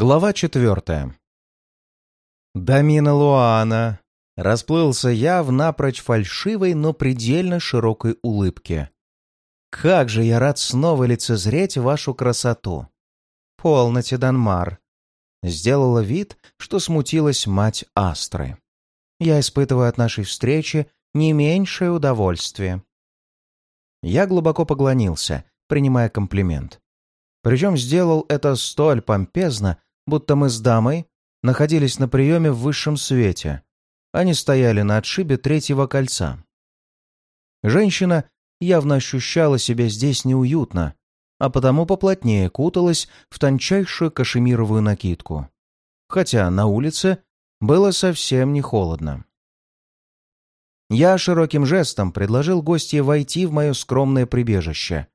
Глава четвертая. «Дамина Луана!» — расплылся я в напрочь фальшивой, но предельно широкой улыбке. «Как же я рад снова лицезреть вашу красоту!» «Полноте, Данмар!» — сделала вид, что смутилась мать Астры. «Я испытываю от нашей встречи не меньшее удовольствие». Я глубоко поклонился, принимая комплимент. Причем сделал это столь помпезно, будто мы с дамой находились на приеме в высшем свете. Они стояли на отшибе третьего кольца. Женщина явно ощущала себя здесь неуютно, а потому поплотнее куталась в тончайшую кашемировую накидку. Хотя на улице было совсем не холодно. Я широким жестом предложил гостье войти в мое скромное прибежище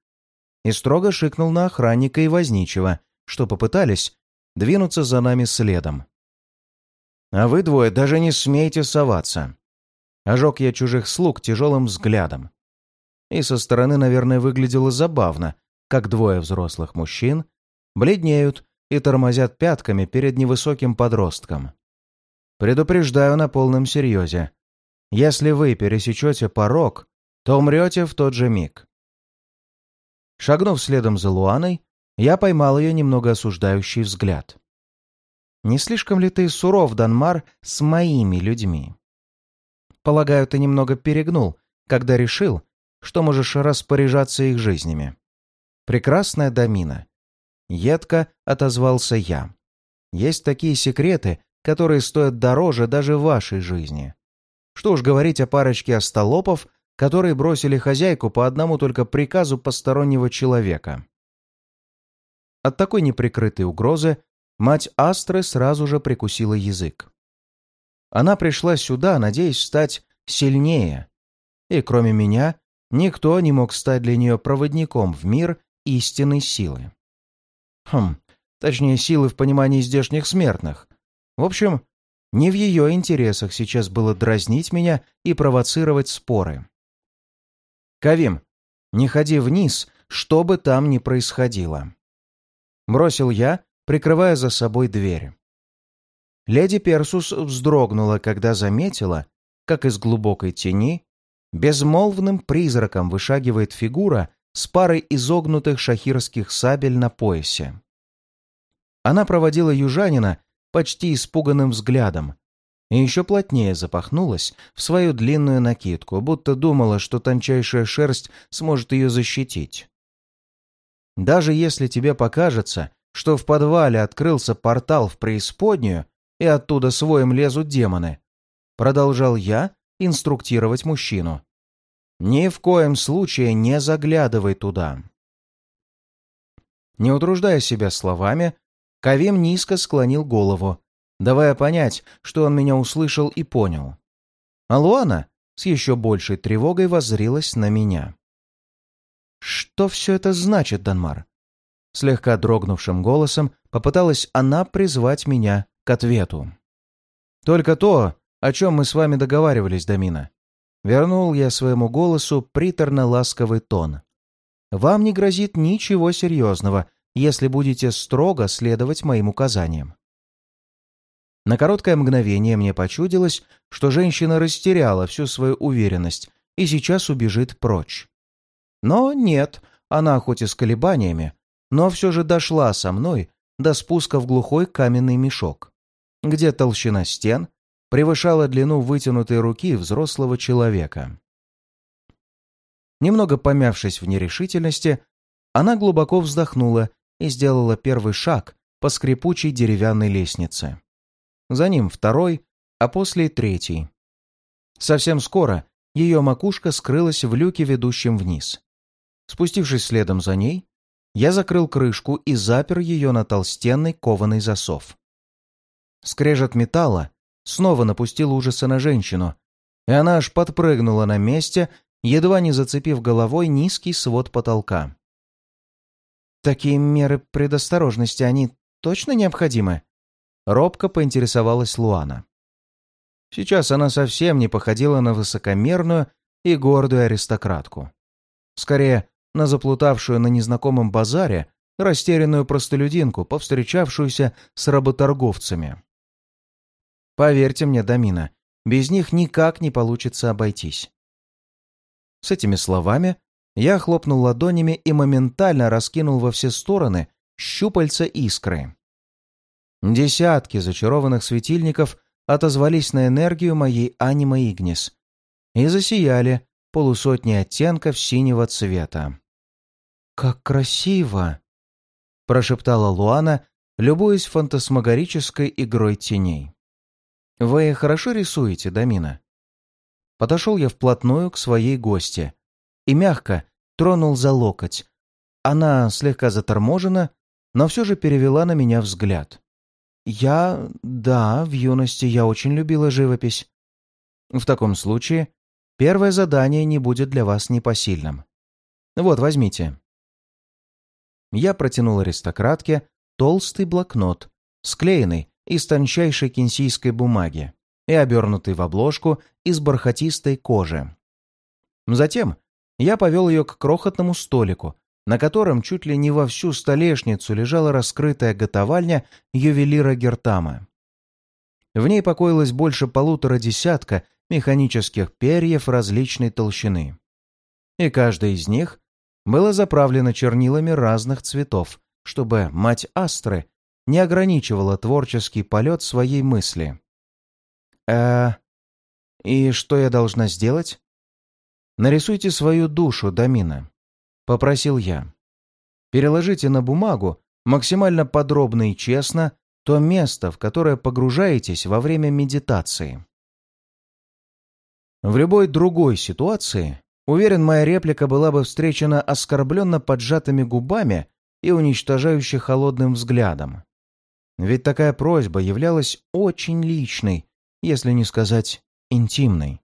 и строго шикнул на охранника и возничего, что попытались двинуться за нами следом. «А вы двое даже не смеете соваться!» Ожег я чужих слуг тяжелым взглядом. И со стороны, наверное, выглядело забавно, как двое взрослых мужчин бледнеют и тормозят пятками перед невысоким подростком. Предупреждаю на полном серьезе. Если вы пересечете порог, то умрете в тот же миг. Шагнув следом за Луаной, я поймал ее немного осуждающий взгляд. «Не слишком ли ты суров, Данмар, с моими людьми?» «Полагаю, ты немного перегнул, когда решил, что можешь распоряжаться их жизнями». «Прекрасная Дамина». Едко отозвался я. «Есть такие секреты, которые стоят дороже даже вашей жизни. Что уж говорить о парочке остолопов, которые бросили хозяйку по одному только приказу постороннего человека. От такой неприкрытой угрозы мать Астры сразу же прикусила язык. Она пришла сюда, надеясь стать сильнее, и кроме меня никто не мог стать для нее проводником в мир истинной силы. Хм, точнее, силы в понимании здешних смертных. В общем, не в ее интересах сейчас было дразнить меня и провоцировать споры. «Кавим, не ходи вниз, что бы там ни происходило». Бросил я, прикрывая за собой дверь. Леди Персус вздрогнула, когда заметила, как из глубокой тени безмолвным призраком вышагивает фигура с парой изогнутых шахирских сабель на поясе. Она проводила южанина почти испуганным взглядом, и еще плотнее запахнулась в свою длинную накидку, будто думала, что тончайшая шерсть сможет ее защитить. Даже если тебе покажется, что в подвале открылся портал в преисподнюю, и оттуда своим лезут демоны, продолжал я инструктировать мужчину. Ни в коем случае не заглядывай туда. Не утруждая себя словами, Кавим низко склонил голову, давая понять, что он меня услышал и понял. А Луана с еще большей тревогой воззрилась на меня. «Что все это значит, Данмар?» Слегка дрогнувшим голосом попыталась она призвать меня к ответу. «Только то, о чем мы с вами договаривались, Дамина». Вернул я своему голосу приторно-ласковый тон. «Вам не грозит ничего серьезного, если будете строго следовать моим указаниям. На короткое мгновение мне почудилось, что женщина растеряла всю свою уверенность и сейчас убежит прочь. Но нет, она хоть и с колебаниями, но все же дошла со мной до спуска в глухой каменный мешок, где толщина стен превышала длину вытянутой руки взрослого человека. Немного помявшись в нерешительности, она глубоко вздохнула и сделала первый шаг по скрипучей деревянной лестнице за ним второй, а после третий. Совсем скоро ее макушка скрылась в люке, ведущем вниз. Спустившись следом за ней, я закрыл крышку и запер ее на толстенный кованый засов. Скрежет металла снова напустил ужаса на женщину, и она аж подпрыгнула на месте, едва не зацепив головой низкий свод потолка. «Такие меры предосторожности, они точно необходимы?» Робко поинтересовалась Луана. Сейчас она совсем не походила на высокомерную и гордую аристократку. Скорее, на заплутавшую на незнакомом базаре растерянную простолюдинку, повстречавшуюся с работорговцами. Поверьте мне, Дамина, без них никак не получится обойтись. С этими словами я хлопнул ладонями и моментально раскинул во все стороны щупальца искры. Десятки зачарованных светильников отозвались на энергию моей анима Игнис и засияли полусотни оттенков синего цвета. «Как красиво!» — прошептала Луана, любуясь фантасмагорической игрой теней. «Вы хорошо рисуете, Дамина?» Подошел я вплотную к своей гости и мягко тронул за локоть. Она слегка заторможена, но все же перевела на меня взгляд. «Я... да, в юности я очень любила живопись. В таком случае первое задание не будет для вас непосильным. Вот, возьмите». Я протянул аристократке толстый блокнот, склеенный из тончайшей кинсийской бумаги и обернутый в обложку из бархатистой кожи. Затем я повел ее к крохотному столику, на котором чуть ли не во всю столешницу лежала раскрытая готовальня ювелира Гертама. В ней покоилось больше полутора десятка механических перьев различной толщины. И каждая из них была заправлена чернилами разных цветов, чтобы мать Астры не ограничивала творческий полет своей мысли. «Э, и что я должна сделать?» «Нарисуйте свою душу, Дамина», — попросил я. «Переложите на бумагу максимально подробно и честно то место, в которое погружаетесь во время медитации». В любой другой ситуации, уверен, моя реплика была бы встречена оскорбленно поджатыми губами и уничтожающе холодным взглядом. Ведь такая просьба являлась очень личной, если не сказать интимной.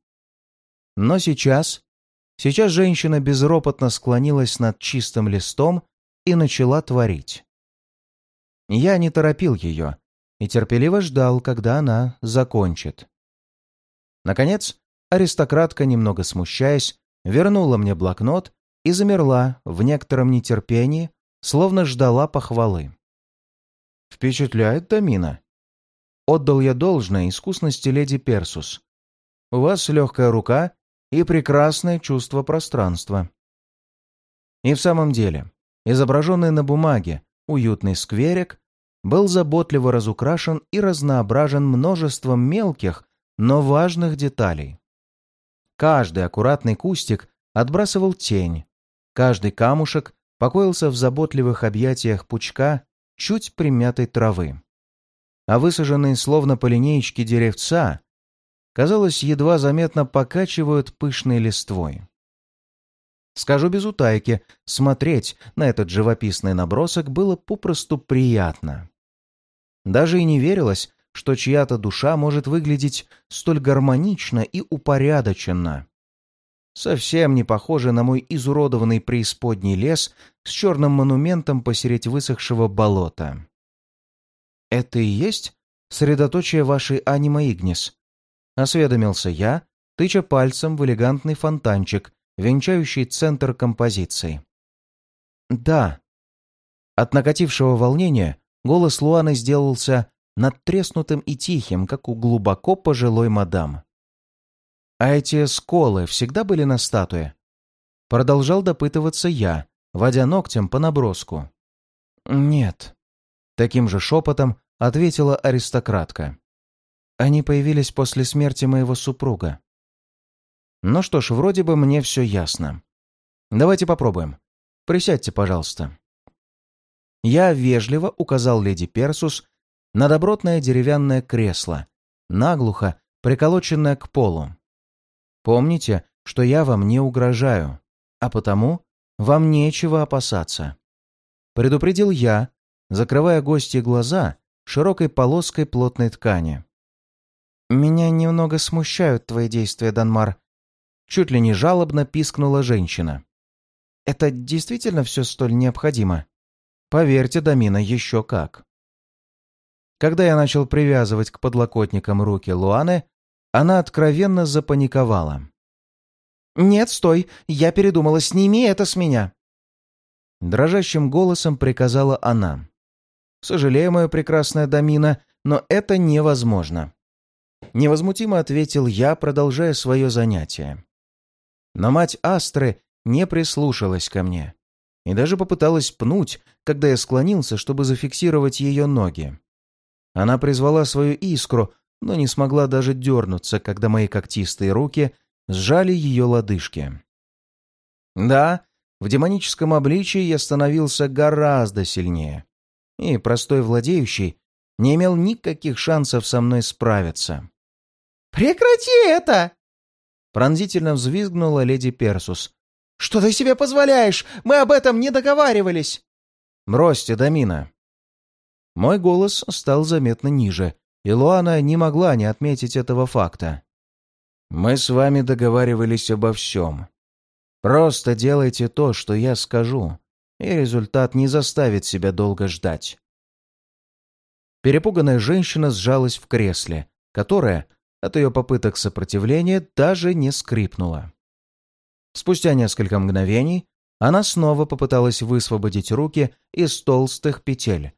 Но сейчас Сейчас женщина безропотно склонилась над чистым листом и начала творить. Я не торопил ее и терпеливо ждал, когда она закончит. Наконец, аристократка, немного смущаясь, вернула мне блокнот и замерла в некотором нетерпении, словно ждала похвалы. «Впечатляет Тамина. Отдал я должное искусности леди Персус. У вас легкая рука и прекрасное чувство пространства. И в самом деле, изображенный на бумаге уютный скверик был заботливо разукрашен и разноображен множеством мелких, но важных деталей. Каждый аккуратный кустик отбрасывал тень, каждый камушек покоился в заботливых объятиях пучка чуть примятой травы. А высаженные словно по линеечке деревца казалось, едва заметно покачивают пышной листвой. Скажу без утайки, смотреть на этот живописный набросок было попросту приятно. Даже и не верилось, что чья-то душа может выглядеть столь гармонично и упорядоченно. Совсем не похоже на мой изуродованный преисподний лес с черным монументом посередь высохшего болота. Это и есть средоточие вашей анима Игнис? Осведомился я, тыча пальцем в элегантный фонтанчик, венчающий центр композиции. «Да». От накатившего волнения голос Луаны сделался надтреснутым и тихим, как у глубоко пожилой мадам. «А эти сколы всегда были на статуе?» Продолжал допытываться я, водя ногтем по наброску. «Нет», — таким же шепотом ответила аристократка. Они появились после смерти моего супруга. Ну что ж, вроде бы мне все ясно. Давайте попробуем. Присядьте, пожалуйста. Я вежливо указал леди Персус на добротное деревянное кресло, наглухо приколоченное к полу. Помните, что я вам не угрожаю, а потому вам нечего опасаться. Предупредил я, закрывая гости глаза широкой полоской плотной ткани. «Меня немного смущают твои действия, Данмар», — чуть ли не жалобно пискнула женщина. «Это действительно все столь необходимо?» «Поверьте, Дамина, еще как». Когда я начал привязывать к подлокотникам руки Луаны, она откровенно запаниковала. «Нет, стой! Я передумала, сними это с меня!» Дрожащим голосом приказала она. «Сожалею, моя прекрасная Дамина, но это невозможно». Невозмутимо ответил я, продолжая свое занятие. Но мать Астры не прислушалась ко мне и даже попыталась пнуть, когда я склонился, чтобы зафиксировать ее ноги. Она призвала свою искру, но не смогла даже дернуться, когда мои когтистые руки сжали ее лодыжки. Да, в демоническом обличии я становился гораздо сильнее, и простой владеющий не имел никаких шансов со мной справиться. «Прекрати это!» Пронзительно взвизгнула леди Персус. «Что ты себе позволяешь? Мы об этом не договаривались!» «Бросьте, Дамина!» Мой голос стал заметно ниже, и Луана не могла не отметить этого факта. «Мы с вами договаривались обо всем. Просто делайте то, что я скажу, и результат не заставит себя долго ждать». Перепуганная женщина сжалась в кресле, которое, от ее попыток сопротивления, даже не скрипнуло. Спустя несколько мгновений она снова попыталась высвободить руки из толстых петель,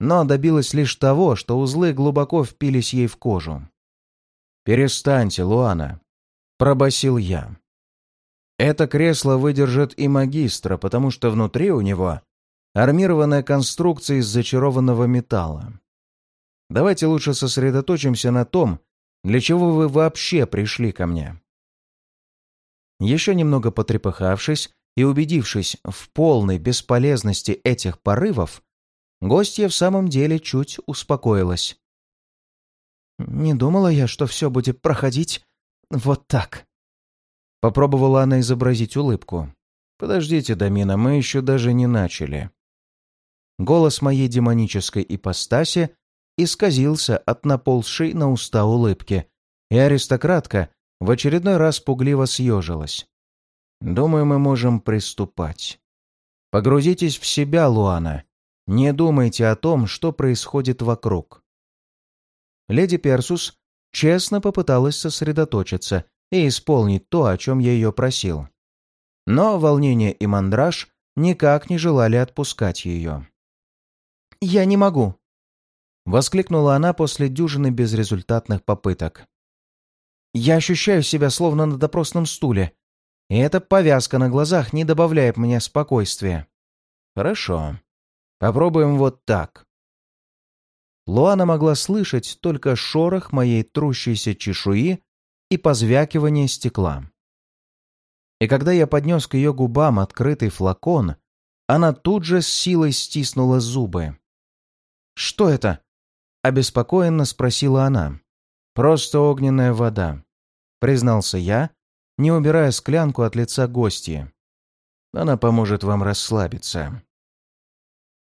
но добилась лишь того, что узлы глубоко впились ей в кожу. «Перестаньте, Луана», — пробасил я. «Это кресло выдержит и магистра, потому что внутри у него армированная конструкция из зачарованного металла. Давайте лучше сосредоточимся на том, для чего вы вообще пришли ко мне». Еще немного потрепыхавшись и убедившись в полной бесполезности этих порывов, Гостья в самом деле чуть успокоилась. «Не думала я, что все будет проходить вот так». Попробовала она изобразить улыбку. «Подождите, Дамина, мы еще даже не начали». Голос моей демонической ипостаси исказился от наползшей на уста улыбки, и аристократка в очередной раз пугливо съежилась. «Думаю, мы можем приступать. Погрузитесь в себя, Луана, не думайте о том, что происходит вокруг. Леди Персус честно попыталась сосредоточиться и исполнить то, о чем я ее просил. Но волнение и мандраж никак не желали отпускать ее. «Я не могу!» — воскликнула она после дюжины безрезультатных попыток. «Я ощущаю себя словно на допросном стуле, и эта повязка на глазах не добавляет мне спокойствия». «Хорошо. Попробуем вот так. Луана могла слышать только шорох моей трущейся чешуи и позвякивание стекла. И когда я поднес к ее губам открытый флакон, она тут же с силой стиснула зубы. «Что это?» — обеспокоенно спросила она. «Просто огненная вода», — признался я, не убирая склянку от лица гостья. «Она поможет вам расслабиться».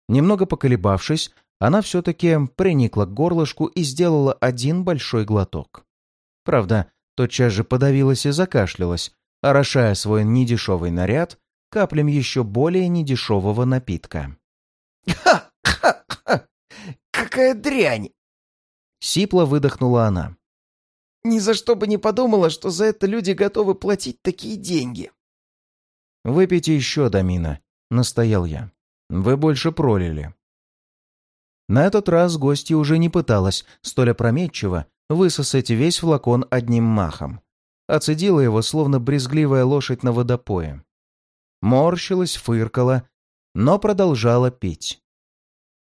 Немного поколебавшись, она все-таки приникла к горлышку и сделала один большой глоток. Правда, тотчас же подавилась и закашлялась, орошая свой недешевый наряд каплем еще более недешевого напитка. «Ха-ха-ха! Какая дрянь!» Сипло выдохнула она. «Ни за что бы не подумала, что за это люди готовы платить такие деньги!» «Выпейте еще, Дамина», — настоял я. Вы больше пролили». На этот раз гостья уже не пыталась столь опрометчиво высосать весь флакон одним махом. Оцедила его, словно брезгливая лошадь на водопое. Морщилась, фыркала, но продолжала пить.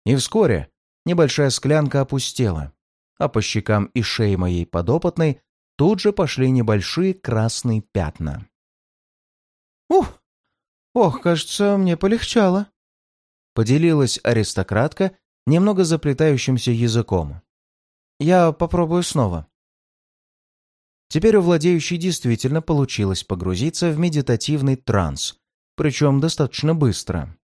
И вскоре небольшая склянка опустела, а по щекам и шее моей подопытной тут же пошли небольшие красные пятна. «Ух! Ох, кажется, мне полегчало», Поделилась аристократка немного заплетающимся языком. «Я попробую снова». Теперь у владеющей действительно получилось погрузиться в медитативный транс, причем достаточно быстро.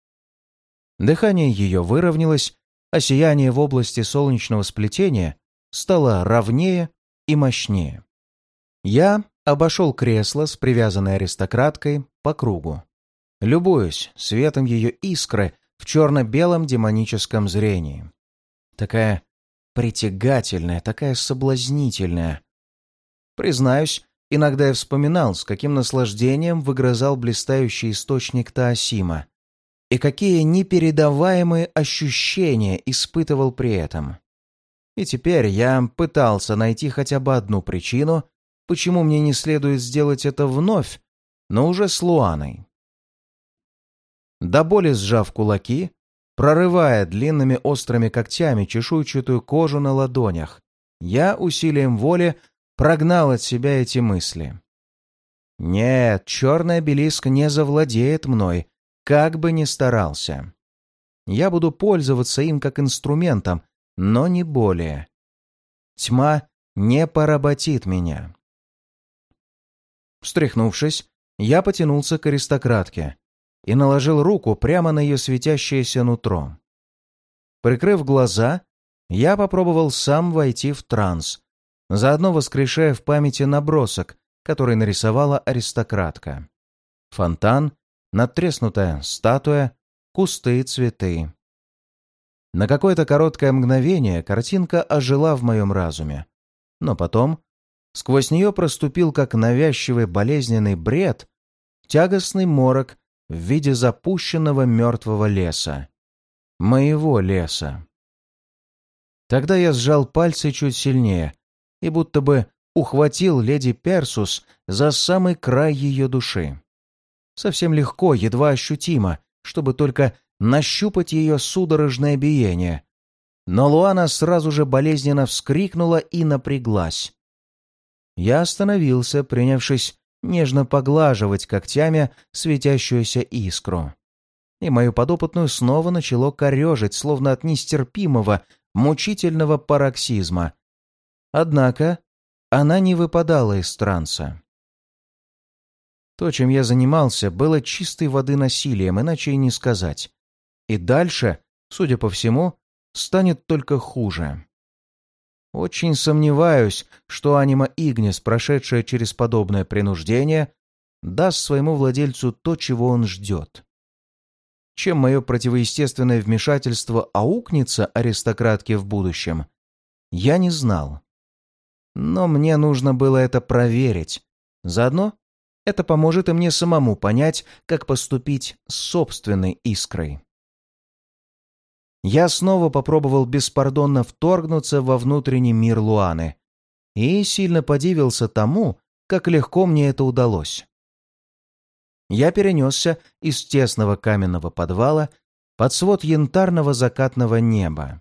Дыхание ее выровнялось, а сияние в области солнечного сплетения стало ровнее и мощнее. Я обошел кресло с привязанной аристократкой по кругу. Любуюсь светом ее искры в черно-белом демоническом зрении. Такая притягательная, такая соблазнительная. Признаюсь, иногда я вспоминал, с каким наслаждением выгрызал блистающий источник Таосима. и какие непередаваемые ощущения испытывал при этом. И теперь я пытался найти хотя бы одну причину, почему мне не следует сделать это вновь, но уже с Луаной. До боли сжав кулаки, прорывая длинными острыми когтями чешуйчатую кожу на ладонях, я усилием воли прогнал от себя эти мысли. Нет, черный обелиск не завладеет мной, как бы ни старался. Я буду пользоваться им как инструментом, но не более. Тьма не поработит меня. Встряхнувшись, я потянулся к аристократке и наложил руку прямо на ее светящееся нутро. Прикрыв глаза, я попробовал сам войти в транс, заодно воскрешая в памяти набросок, который нарисовала аристократка. Фонтан, надтреснутая статуя, кусты и цветы. На какое-то короткое мгновение картинка ожила в моем разуме, но потом сквозь нее проступил как навязчивый болезненный бред тягостный морок в виде запущенного мертвого леса. Моего леса. Тогда я сжал пальцы чуть сильнее и будто бы ухватил леди Персус за самый край ее души. Совсем легко, едва ощутимо, чтобы только нащупать ее судорожное биение. Но Луана сразу же болезненно вскрикнула и напряглась. Я остановился, принявшись нежно поглаживать когтями светящуюся искру. И мою подопытную снова начало корежить, словно от нестерпимого, мучительного пароксизма. Однако она не выпадала из транса. То, чем я занимался, было чистой воды насилием, иначе и не сказать. И дальше, судя по всему, станет только хуже. Очень сомневаюсь, что анима Игнис, прошедшая через подобное принуждение, даст своему владельцу то, чего он ждет. Чем мое противоестественное вмешательство аукнется аристократке в будущем, я не знал. Но мне нужно было это проверить. Заодно это поможет и мне самому понять, как поступить с собственной искрой. Я снова попробовал беспардонно вторгнуться во внутренний мир Луаны и сильно подивился тому, как легко мне это удалось. Я перенесся из тесного каменного подвала под свод янтарного закатного неба.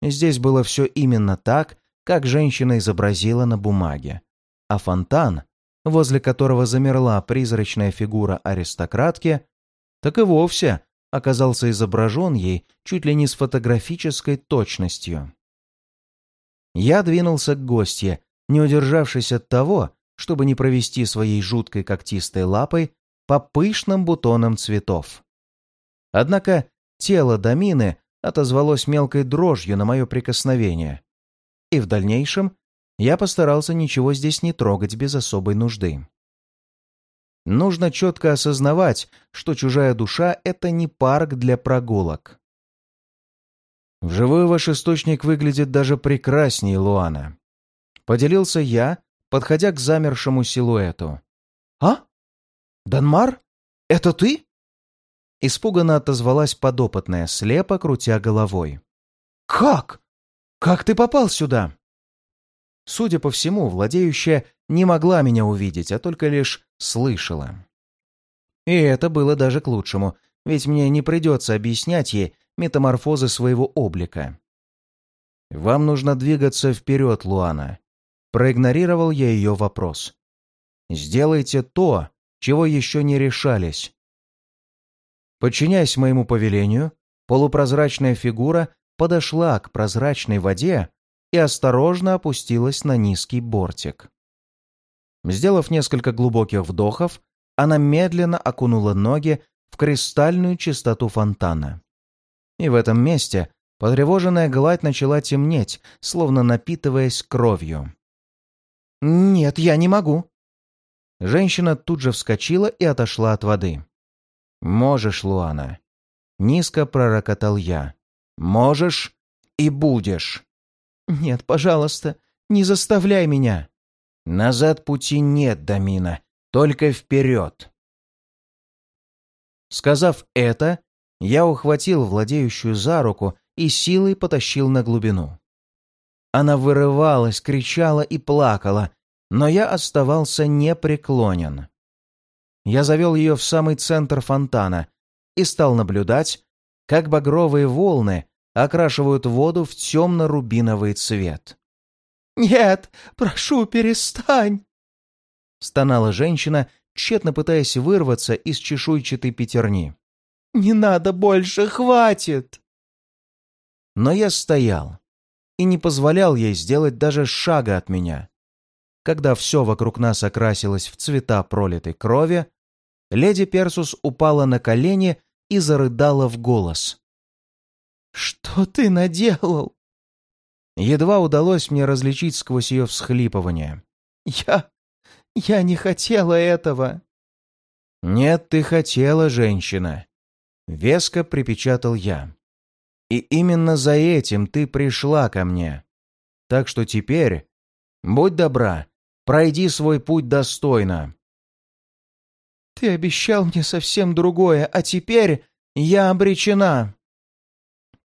Здесь было все именно так, как женщина изобразила на бумаге, а фонтан, возле которого замерла призрачная фигура аристократки, так и вовсе оказался изображен ей чуть ли не с фотографической точностью. Я двинулся к гостье, не удержавшись от того, чтобы не провести своей жуткой когтистой лапой по пышным бутонам цветов. Однако тело Дамины отозвалось мелкой дрожью на мое прикосновение, и в дальнейшем я постарался ничего здесь не трогать без особой нужды. Нужно четко осознавать, что чужая душа — это не парк для прогулок. Вживую ваш источник выглядит даже прекраснее Луана. Поделился я, подходя к замершему силуэту. «А? Данмар? Это ты?» Испуганно отозвалась подопытная, слепо крутя головой. «Как? Как ты попал сюда?» Судя по всему, владеющая не могла меня увидеть, а только лишь слышала. И это было даже к лучшему, ведь мне не придется объяснять ей метаморфозы своего облика. «Вам нужно двигаться вперед, Луана», — проигнорировал я ее вопрос. «Сделайте то, чего еще не решались». Подчиняясь моему повелению, полупрозрачная фигура подошла к прозрачной воде и осторожно опустилась на низкий бортик. Сделав несколько глубоких вдохов, она медленно окунула ноги в кристальную чистоту фонтана. И в этом месте потревоженная гладь начала темнеть, словно напитываясь кровью. «Нет, я не могу!» Женщина тут же вскочила и отошла от воды. «Можешь, Луана!» Низко пророкотал я. «Можешь и будешь!» «Нет, пожалуйста, не заставляй меня!» «Назад пути нет, Дамина, только вперед!» Сказав это, я ухватил владеющую за руку и силой потащил на глубину. Она вырывалась, кричала и плакала, но я оставался непреклонен. Я завел ее в самый центр фонтана и стал наблюдать, как багровые волны окрашивают воду в темно-рубиновый цвет. «Нет, прошу, перестань!» Стонала женщина, тщетно пытаясь вырваться из чешуйчатой пятерни. «Не надо больше, хватит!» Но я стоял и не позволял ей сделать даже шага от меня. Когда все вокруг нас окрасилось в цвета пролитой крови, леди Персус упала на колени и зарыдала в голос. «Что ты наделал?» Едва удалось мне различить сквозь ее всхлипывание. «Я... я не хотела этого!» «Нет, ты хотела, женщина!» Веско припечатал я. «И именно за этим ты пришла ко мне. Так что теперь, будь добра, пройди свой путь достойно. Ты обещал мне совсем другое, а теперь я обречена.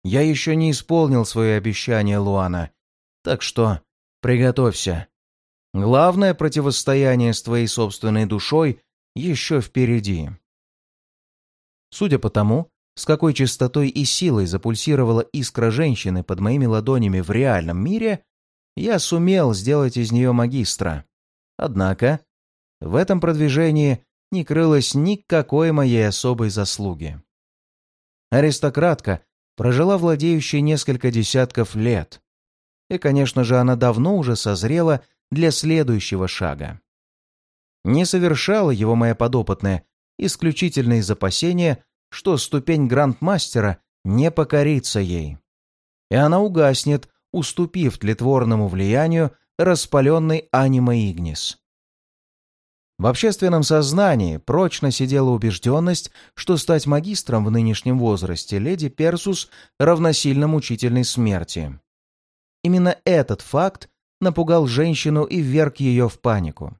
Я еще не исполнил свое обещание, Луана, так что приготовься. Главное противостояние с твоей собственной душой еще впереди. Судя по тому, с какой частотой и силой запульсировала искра женщины под моими ладонями в реальном мире, я сумел сделать из нее магистра. Однако в этом продвижении не крылось никакой моей особой заслуги. Аристократка прожила владеющей несколько десятков лет. И, конечно же, она давно уже созрела для следующего шага. Не совершала его моя подопытная исключительно из опасения, что ступень грандмастера не покорится ей. И она угаснет, уступив тлетворному влиянию распаленной анима Игнис. В общественном сознании прочно сидела убежденность, что стать магистром в нынешнем возрасте леди Персус равносильно мучительной смерти. Именно этот факт напугал женщину и вверг ее в панику.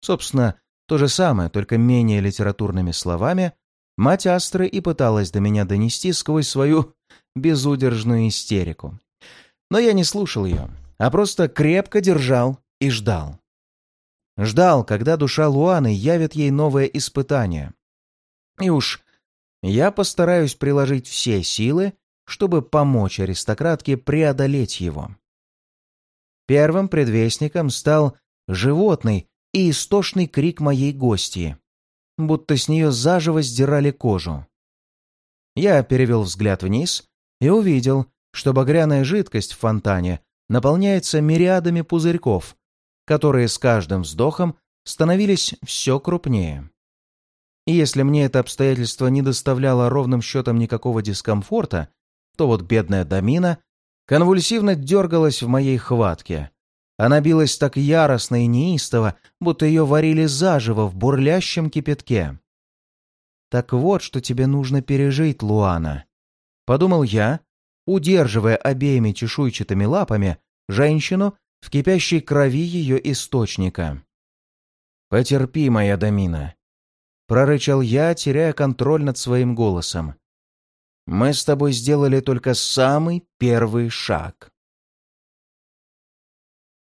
Собственно, то же самое, только менее литературными словами, мать Астры и пыталась до меня донести сквозь свою безудержную истерику. Но я не слушал ее, а просто крепко держал и ждал. Ждал, когда душа Луаны явит ей новое испытание. И уж я постараюсь приложить все силы, чтобы помочь аристократке преодолеть его. Первым предвестником стал животный и истошный крик моей гости, будто с нее заживо сдирали кожу. Я перевел взгляд вниз и увидел, что багряная жидкость в фонтане наполняется мириадами пузырьков, которые с каждым вздохом становились все крупнее. И если мне это обстоятельство не доставляло ровным счетом никакого дискомфорта, то вот бедная Дамина конвульсивно дергалась в моей хватке. Она билась так яростно и неистово, будто ее варили заживо в бурлящем кипятке. «Так вот, что тебе нужно пережить, Луана», — подумал я, удерживая обеими чешуйчатыми лапами женщину в кипящей крови ее источника. «Потерпи, моя Дамина», — прорычал я, теряя контроль над своим голосом. «Мы с тобой сделали только самый первый шаг».